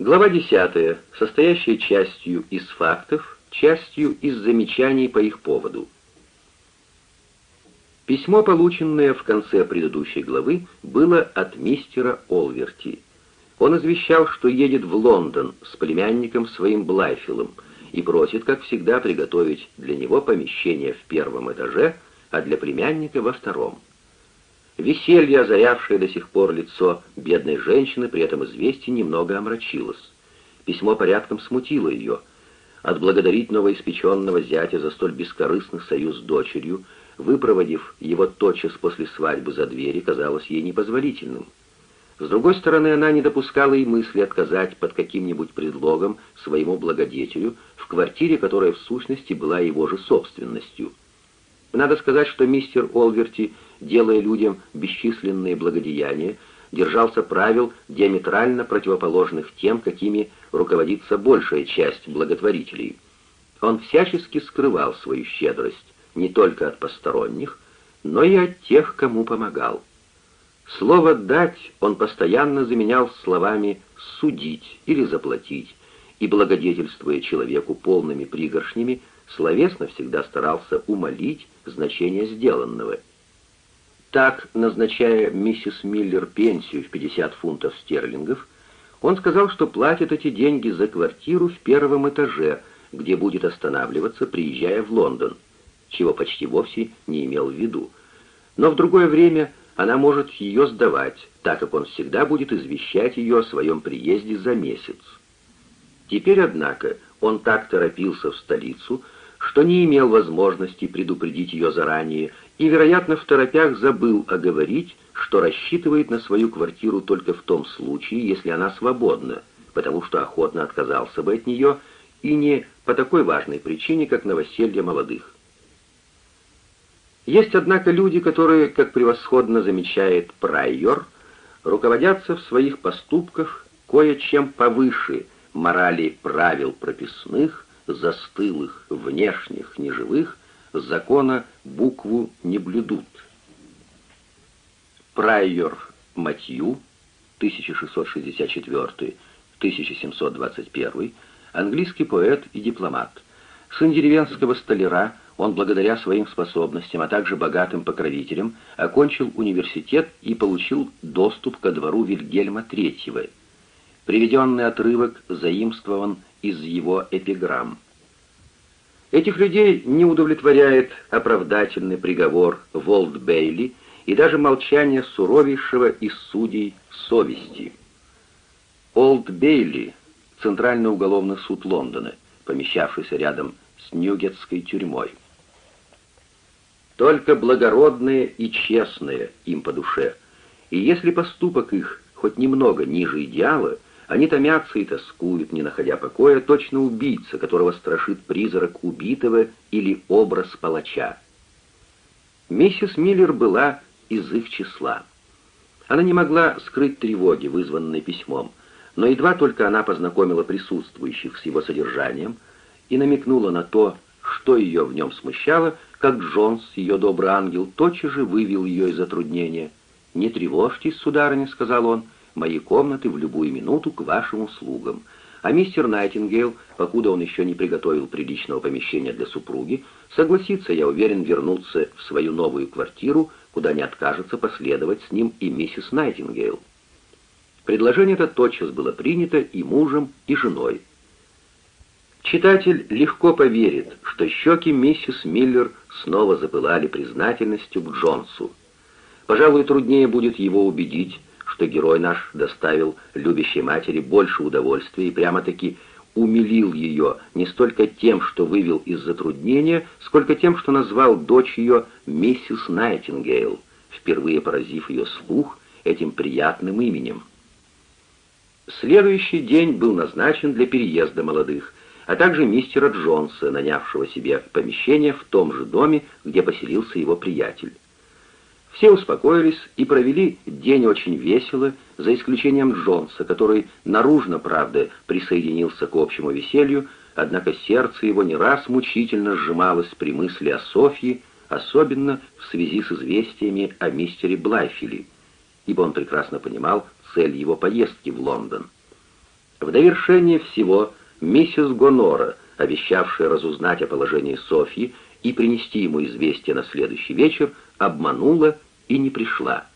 Глава 10, состоящая частью из фактов, частью из замечаний по их поводу. Письмо, полученное в конце предыдущей главы, было от мистера Олверти. Он извещал, что едет в Лондон с племянником своим Блайфилом и просит, как всегда, приготовить для него помещение в первом этаже, а для племянника во втором. Веселье, озарявшее до сих пор лицо бедной женщины, при этом известие немного омрачилось. Письмо порядком смутило ее. Отблагодарить новоиспеченного зятя за столь бескорыстный союз с дочерью, выпроводив его тотчас после свадьбы за двери, казалось ей непозволительным. С другой стороны, она не допускала и мысли отказать под каким-нибудь предлогом своему благодетелю в квартире, которая в сущности была его же собственностью. Надо сказать, что мистер Олверти, делая людям бесчисленные благодеяния, держался правил, диаметрально противоположных тем, какими руководится большая часть благотворителей. Он всячески скрывал свою щедрость не только от посторонних, но и от тех, кому помогал. Слово «дать» он постоянно заменял словами «судить» или «заплатить», и, благодетельствуя человеку полными пригоршнями, словесно всегда старался умолить значение сделанного. Так, назначая миссис Миллер пенсию в 50 фунтов стерлингов, он сказал, что платит эти деньги за квартиру в первом этаже, где будет останавливаться, приезжая в Лондон, чего почти вовсе не имел в виду. Но в другое время она может ее сдавать, так как он всегда будет извещать ее о своем приезде за месяц. Теперь, однако, он так торопился в столицу, что не имел возможности предупредить ее заранее и, вероятно, в торопях забыл оговорить, что рассчитывает на свою квартиру только в том случае, если она свободна, потому что охотно отказался бы от нее и не по такой важной причине, как новоселье молодых. Есть, однако, люди, которые, как превосходно замечает Прайор, руководятся в своих поступках кое-чем повыше морали правил прописных, застылых, внешних, неживых, закона букву не блюдут. Прайор Матью, 1664-1721, английский поэт и дипломат, сын деревенского столяра, он благодаря своим способностям, а также богатым покровителям, окончил университет и получил доступ ко двору Вильгельма III. Приведенный отрывок заимствован из его эпиграмм. Этих людей не удовлетворяет оправдательный приговор Волт Бейли и даже молчание суровейшего из судей совести. Олд Бейли — Центральный уголовный суд Лондона, помещавшийся рядом с Ньюгетской тюрьмой. Только благородные и честные им по душе. И если поступок их хоть немного ниже идеала, они томятся и тоскуют, не находя покоя, точно убийца, которого страшит призрак убитого или образ палача. Миссис Миллер была из их числа. Она не могла скрыть тревоги, вызванные письмом, но едва только она познакомила присутствующих с его содержанием и намекнула на то, что ее в нем смущало, как Джонс, ее добрый ангел, тотчас же вывел ее из затруднения. «Не тревожьтесь, сударыня», — сказал он, — «мои комнаты в любую минуту к вашим услугам». А мистер Найтингейл, покуда он еще не приготовил приличного помещения для супруги, согласится, я уверен, вернуться в свою новую квартиру, куда не откажется последовать с ним и миссис Найтингейл. Предложение это тотчас было принято и мужем, и женой. Читатель легко поверит, что щеки миссис Миллер снова запылали признательностью к Джонсу. Пожалуй, труднее будет его убедить, что герой наш доставил любящей матери больше удовольствия и прямо-таки умилил ее не столько тем, что вывел из затруднения, сколько тем, что назвал дочь ее миссис Найтингейл, впервые поразив ее слух этим приятным именем. Следующий день был назначен для переезда молодых, а также мистера Джонса, нанявшего себе помещение в том же доме, где поселился его приятель. Все успокоились и провели день очень весело, за исключением Джонса, который наружно, правда, присоединился к общему веселью, однако сердце его не раз мучительно сжималось при мысли о Софье, особенно в связи с известиями о мистере Блайфиле, ибо он прекрасно понимал цель его поездки в Лондон. В довершение всего миссис Гонора, обещавшая разузнать о положении Софьи и принести ему известие на следующий вечер, обманула и не пришла.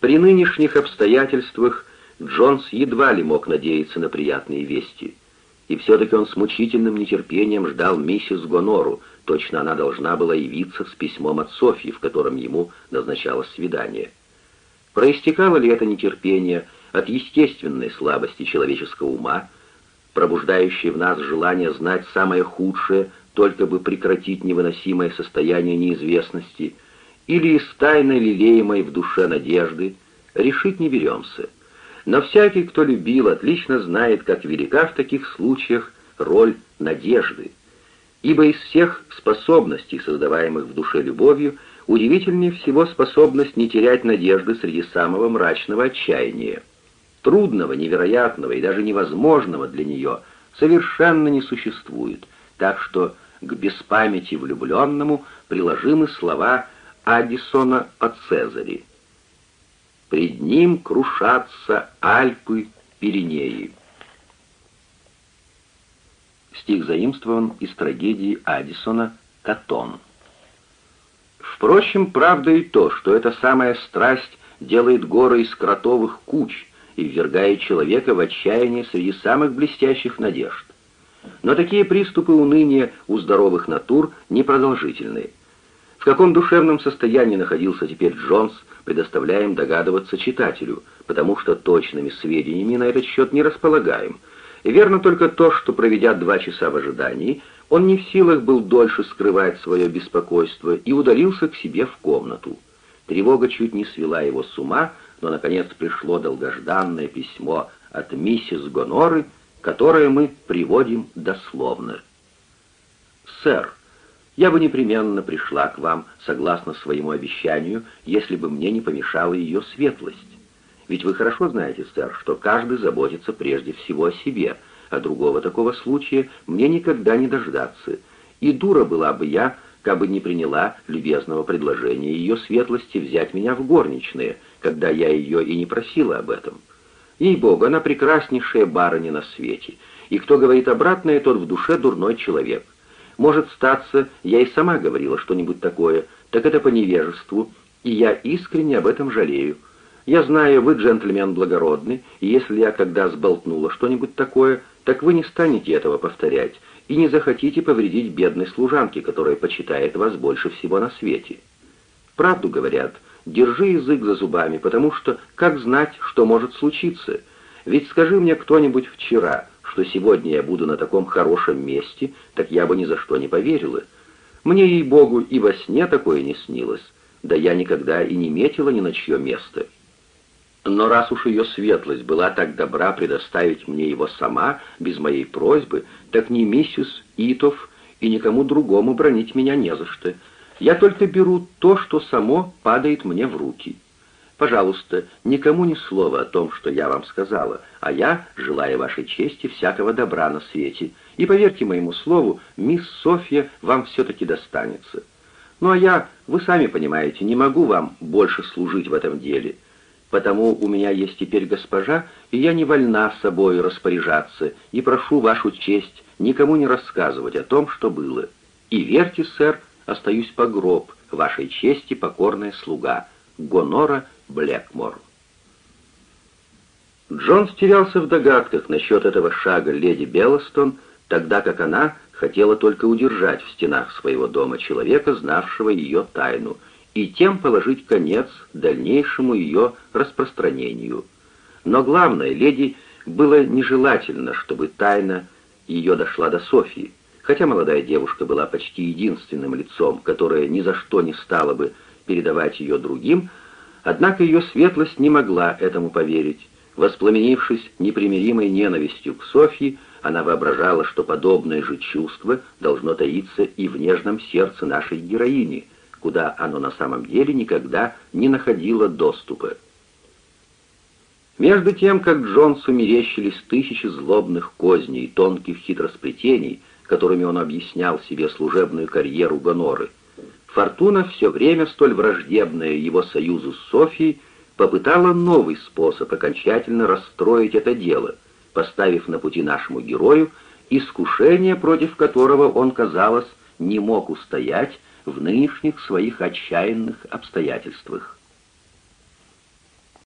При нынешних обстоятельствах Джонс едва ли мог надеяться на приятные вести. И все-таки он с мучительным нетерпением ждал миссис Гонору, точно она должна была явиться с письмом от Софьи, в котором ему назначалось свидание. Проистекало ли это нетерпение от естественной слабости человеческого ума, пробуждающей в нас желание знать самое худшее, только бы прекратить невыносимое состояние неизвестности, или из тайно лелеемой в душе надежды, решить не беремся. Но всякий, кто любил, отлично знает, как велика в таких случаях роль надежды. Ибо из всех способностей, создаваемых в душе любовью, удивительнее всего способность не терять надежды среди самого мрачного отчаяния. Трудного, невероятного и даже невозможного для нее совершенно не существует, так что к беспамяти влюбленному приложимы слова Аддисона о Цезаре. «Пред ним крушатся Альпы Пиренеи». Стих заимствован из трагедии Аддисона «Катон». Впрочем, правда и то, что эта самая страсть делает горы из кротовых куч и ввергает человека в отчаяние среди самых блестящих надежд. Но такие приступы уныния у здоровых натур непродолжительны. В каком душевном состоянии находился теперь Джонс, предоставляем догадываться читателю, потому что точными сведениями на этот счет не располагаем. И верно только то, что, проведя два часа в ожидании, он не в силах был дольше скрывать свое беспокойство и удалился к себе в комнату. Тревога чуть не свела его с ума, но, наконец, пришло долгожданное письмо от миссис Гоноры, которое мы приводим дословно. «Сэр, я бы непременно пришла к вам, согласно своему обещанию, если бы мне не помешала ее светлость. Ведь вы хорошо знаете, сэр, что каждый заботится прежде всего о себе, а другого такого случая мне никогда не дождаться. И дура была бы я, кабы не приняла любезного предложения ее светлости взять меня в горничные, когда я ее и не просила об этом. Ей-богу, она прекраснейшая барыня на свете, и кто говорит обратное, тот в душе дурной человек. Может, статься, я и сама говорила что-нибудь такое, так это по невежеству, и я искренне об этом жалею. Я знаю, вы джентльмен благородный, и если я когда сболтнула что-нибудь такое, так вы не станете этого повторять и не захотите повредить бедной служанке, которая почитает вас больше всего на свете. Правду говорят, держи язык за зубами, потому что как знать, что может случиться? Ведь скажи мне кто-нибудь вчера, что сегодня я буду на таком хорошем месте, так я бы ни за что не поверила. Мне, ей-богу, и во сне такое не снилось, да я никогда и не метила ни на чье место. Но раз уж ее светлость была так добра предоставить мне его сама, без моей просьбы, так ни миссис Итов и никому другому бронить меня не за что. Я только беру то, что само падает мне в руки». Пожалуйста, никому ни слова о том, что я вам сказала, а я желаю вашей чести всякого добра на свете. И поверьте моему слову, мисс Софья вам все-таки достанется. Ну а я, вы сами понимаете, не могу вам больше служить в этом деле. Потому у меня есть теперь госпожа, и я не вольна собой распоряжаться, и прошу вашу честь никому не рассказывать о том, что было. И верьте, сэр, остаюсь по гроб, вашей чести покорная слуга, Гонора Блэкмор. Джон терялся в догадках насчет этого шага леди Беллостон, тогда как она хотела только удержать в стенах своего дома человека, знавшего ее тайну, и тем положить конец дальнейшему ее распространению. Но главное, леди было нежелательно, чтобы тайна ее дошла до Софии, хотя молодая девушка была почти единственным лицом, которое ни за что не стало бы передавать ее другим, Однако ее светлость не могла этому поверить. Воспламенившись непримиримой ненавистью к Софье, она воображала, что подобное же чувство должно таиться и в нежном сердце нашей героини, куда оно на самом деле никогда не находило доступа. Между тем, как Джонсу мерещились тысячи злобных козней тонких хитросплетений, которыми он объяснял себе служебную карьеру Гоноры, Фортуна, все время столь враждебная его союзу с Софией, попытала новый способ окончательно расстроить это дело, поставив на пути нашему герою искушение, против которого он, казалось, не мог устоять в нынешних своих отчаянных обстоятельствах.